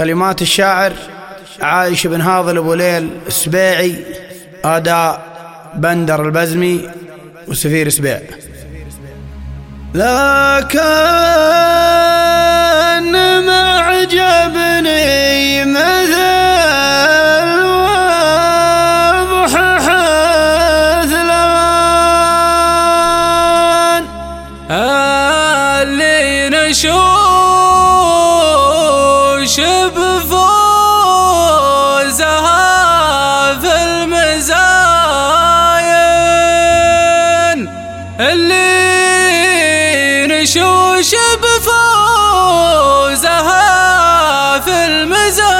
كلمات الشاعر عايش بن هاضل أبو ليل السبيعي أداء بندر البزمي وسفير سبيع. لا كان تشب فوزها في المزاج.